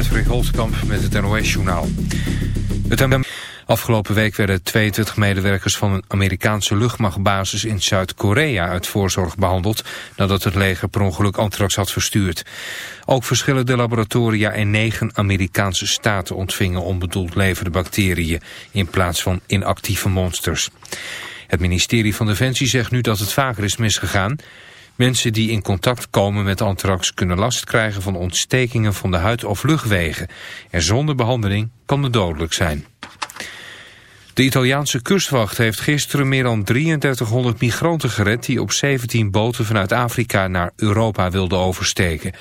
Patrick met het NOS-journaal. Afgelopen week werden 22 medewerkers van een Amerikaanse luchtmachtbasis in Zuid-Korea uit voorzorg behandeld nadat het leger per ongeluk anthrax had verstuurd. Ook verschillende laboratoria in negen Amerikaanse staten ontvingen onbedoeld levende bacteriën in plaats van inactieve monsters. Het ministerie van Defensie zegt nu dat het vaker is misgegaan. Mensen die in contact komen met anthrax kunnen last krijgen van ontstekingen van de huid of luchtwegen. En zonder behandeling kan het dodelijk zijn. De Italiaanse kustwacht heeft gisteren meer dan 3300 migranten gered... die op 17 boten vanuit Afrika naar Europa wilden oversteken.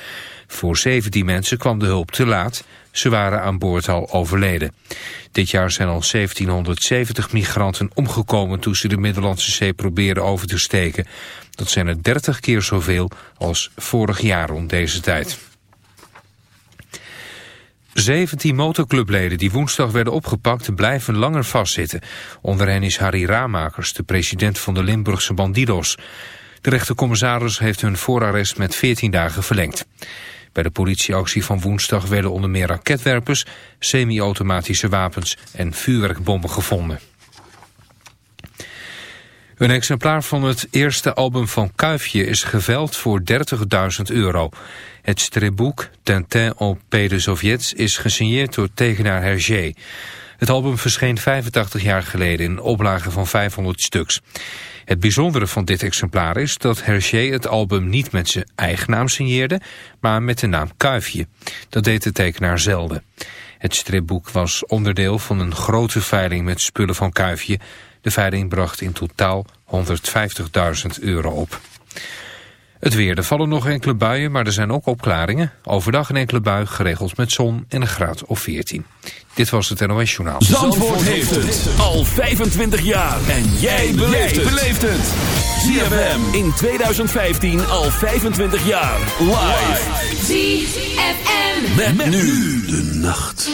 Voor 17 mensen kwam de hulp te laat. Ze waren aan boord al overleden. Dit jaar zijn al 1770 migranten omgekomen... toen ze de Middellandse Zee probeerden over te steken. Dat zijn er 30 keer zoveel als vorig jaar rond deze tijd. 17 motorclubleden die woensdag werden opgepakt blijven langer vastzitten. Onder hen is Harry Ramakers, de president van de Limburgse Bandidos. De rechtercommissaris heeft hun voorarrest met 14 dagen verlengd. Bij de politieactie van woensdag werden onder meer raketwerpers, semi-automatische wapens en vuurwerkbommen gevonden. Een exemplaar van het eerste album van Kuifje is geveld voor 30.000 euro. Het stripboek Tintin au Pays de Sovjets is gesigneerd door tegenaar Hergé. Het album verscheen 85 jaar geleden in een oplage van 500 stuks. Het bijzondere van dit exemplaar is dat Hergé het album niet met zijn eigen naam signeerde, maar met de naam Kuifje. Dat deed de tekenaar zelden. Het stripboek was onderdeel van een grote veiling met spullen van Kuifje. De veiling bracht in totaal 150.000 euro op. Het weer. Er vallen nog enkele buien, maar er zijn ook opklaringen. Overdag een enkele bui, geregeld met zon en een graad of 14. Dit was het NOS Journaal. Zandvoort, heeft het al 25 jaar. En jij beleeft het. ZFM in 2015 al 25 jaar. Live. ZFM. Met, met nu de nacht.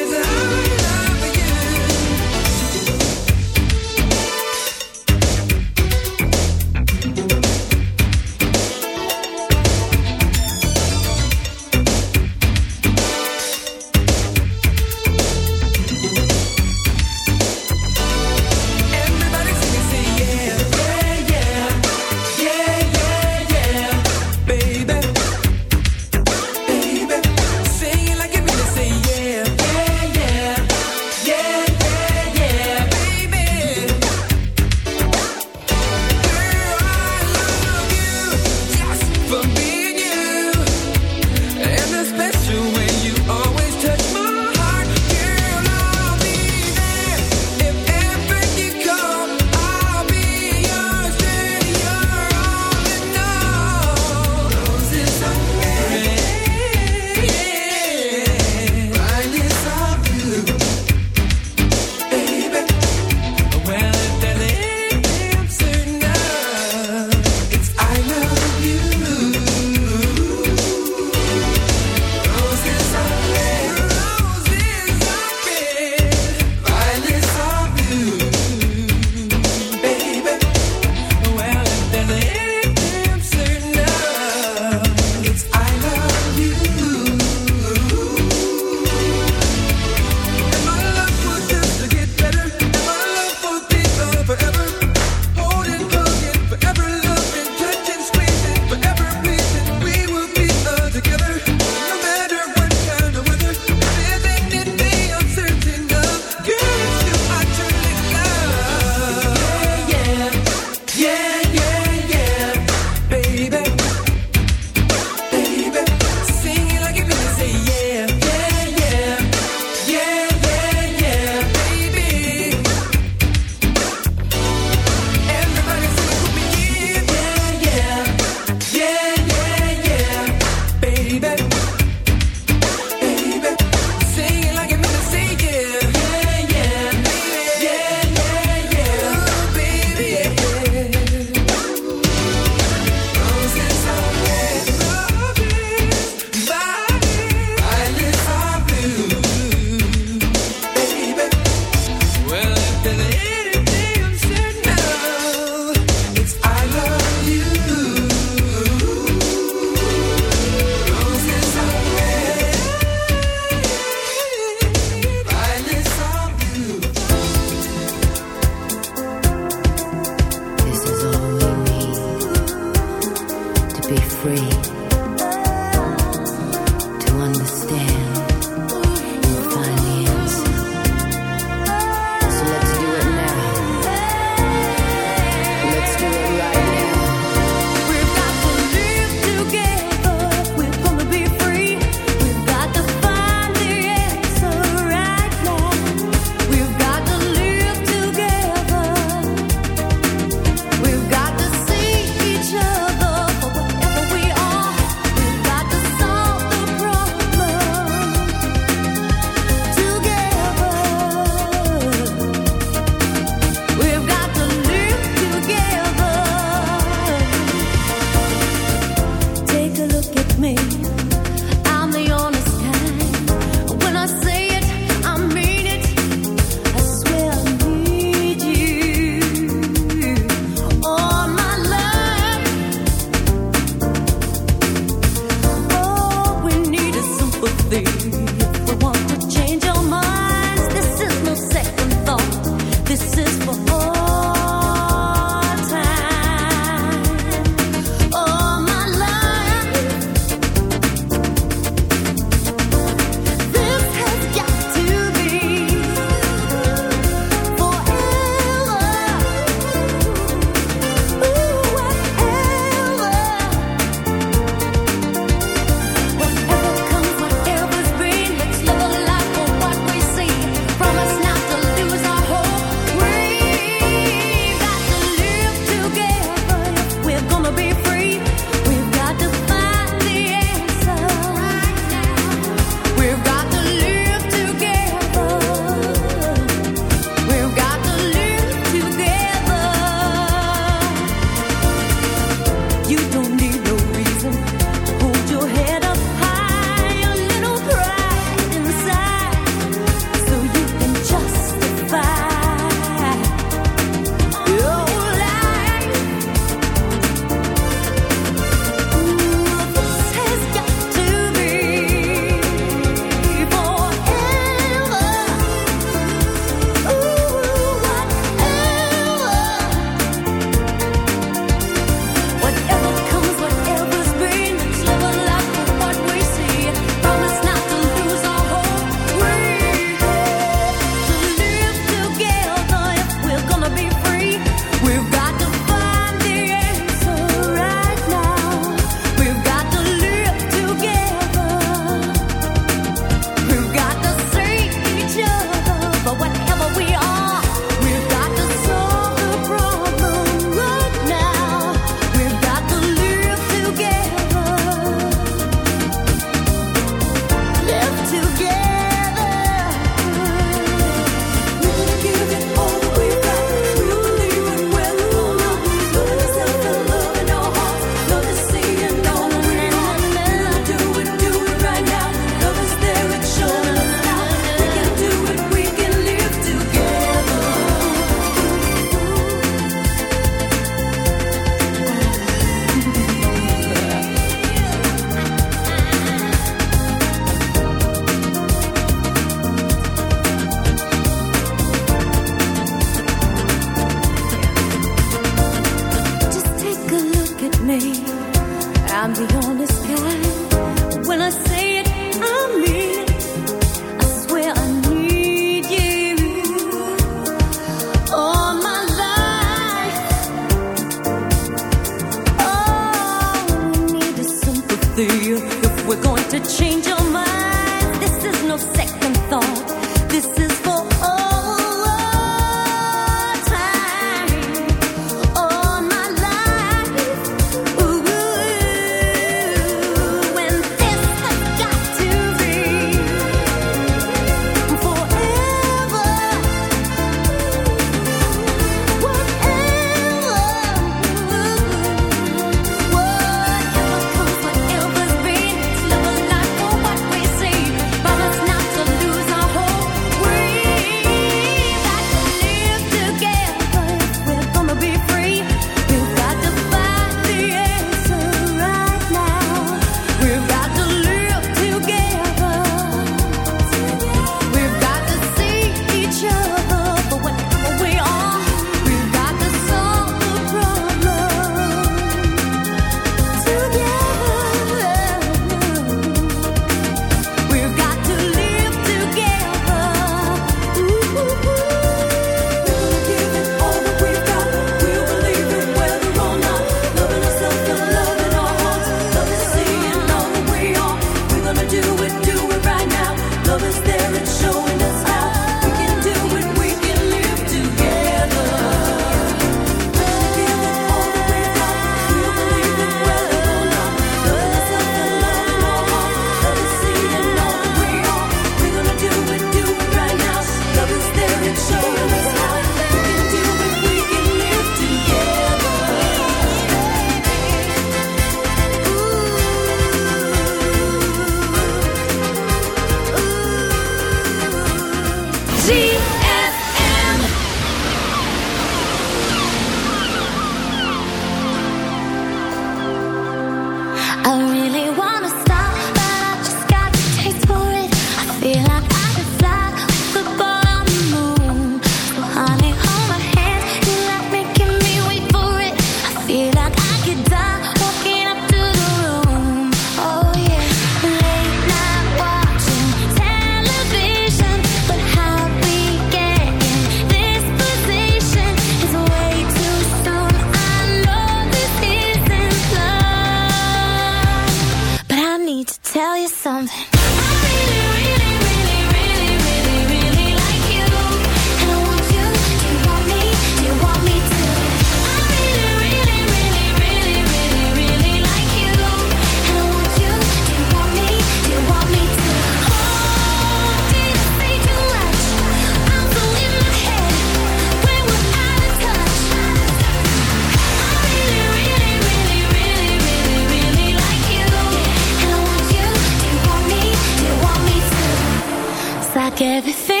like everything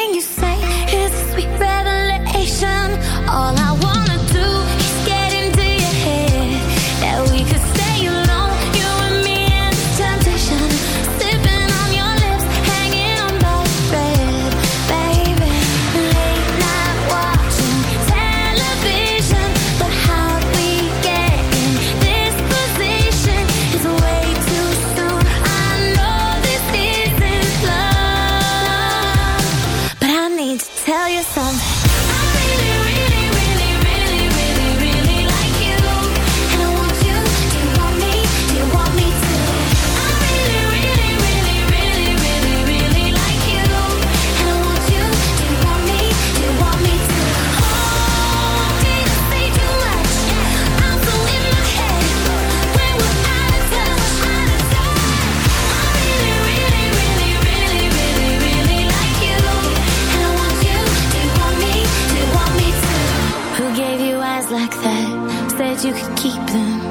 keep them.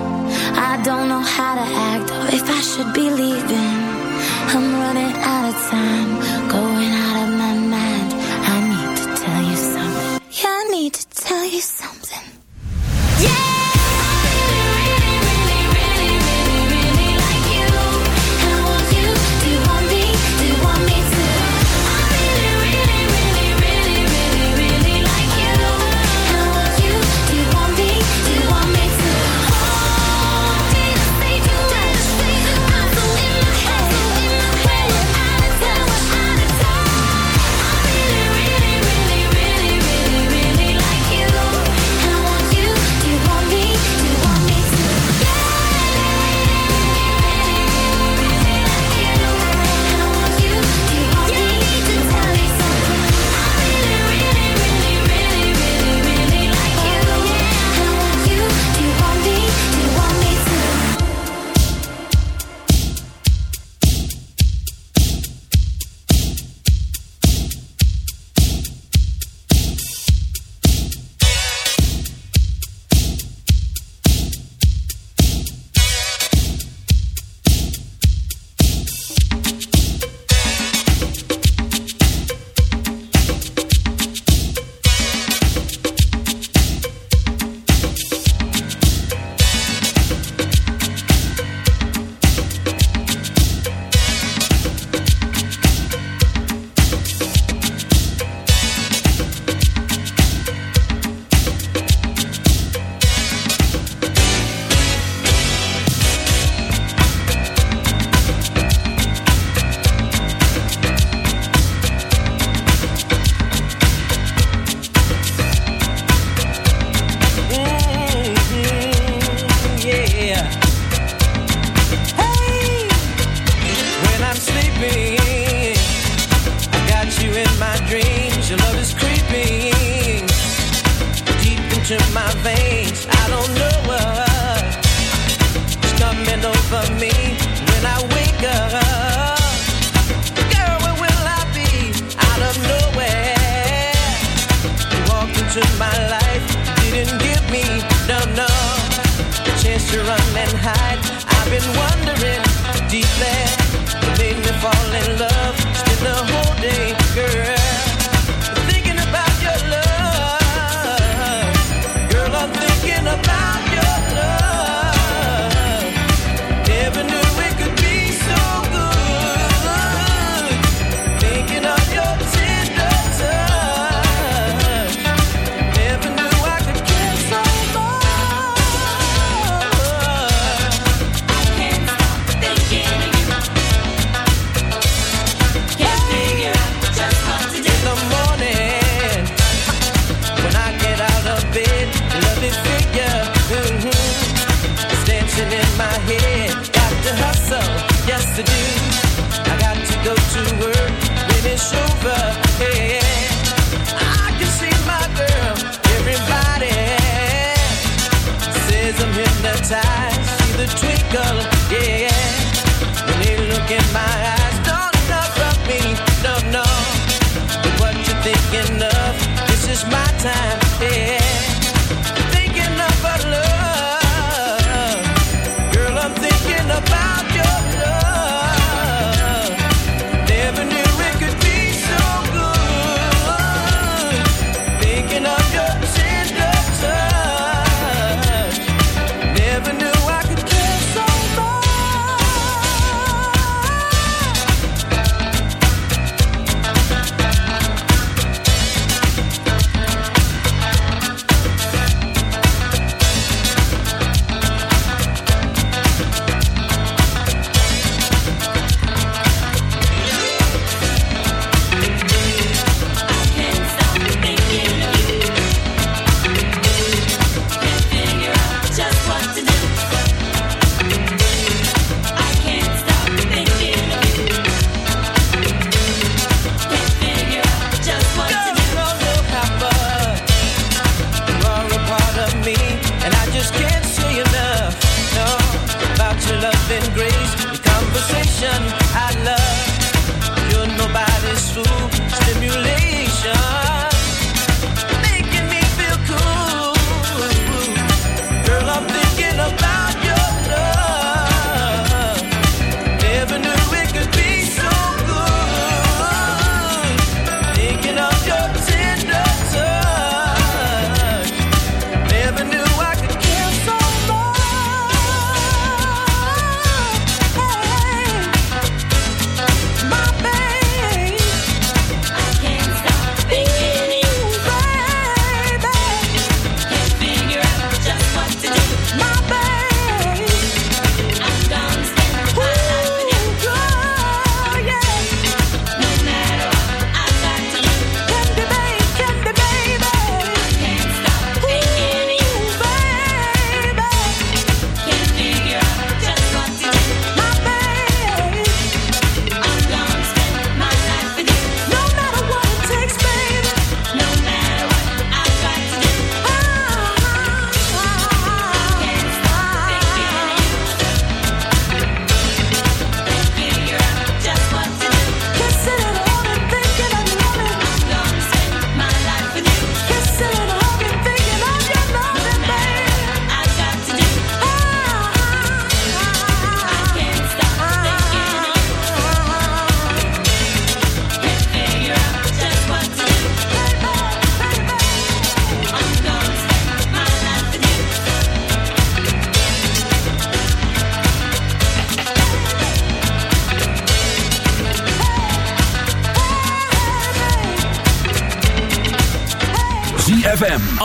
I don't know how to act or if I should be leaving. I'm running out of time.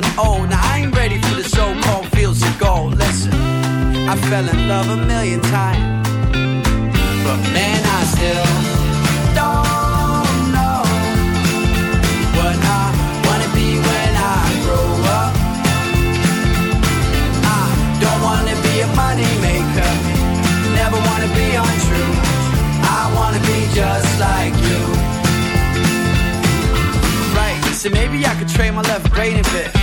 Feeling old. Now I ain't ready for the so-called fields of gold. Listen, I fell in love a million times, but man, I still don't know what I wanna be when I grow up. I don't wanna be a money maker, never wanna be untrue. I wanna be just like you. Right, so maybe I could trade my left brain a bit.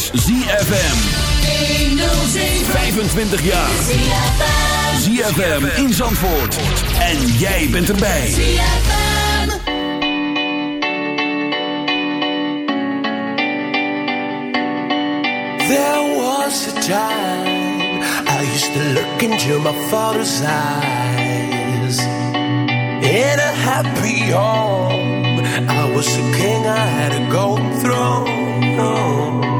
is ZFM. 25 jaar. ZFM in Zandvoort. En jij bent erbij. There was a time I used to look into my father's eyes. In a happy home, I was a king, I had a golden throne.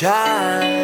time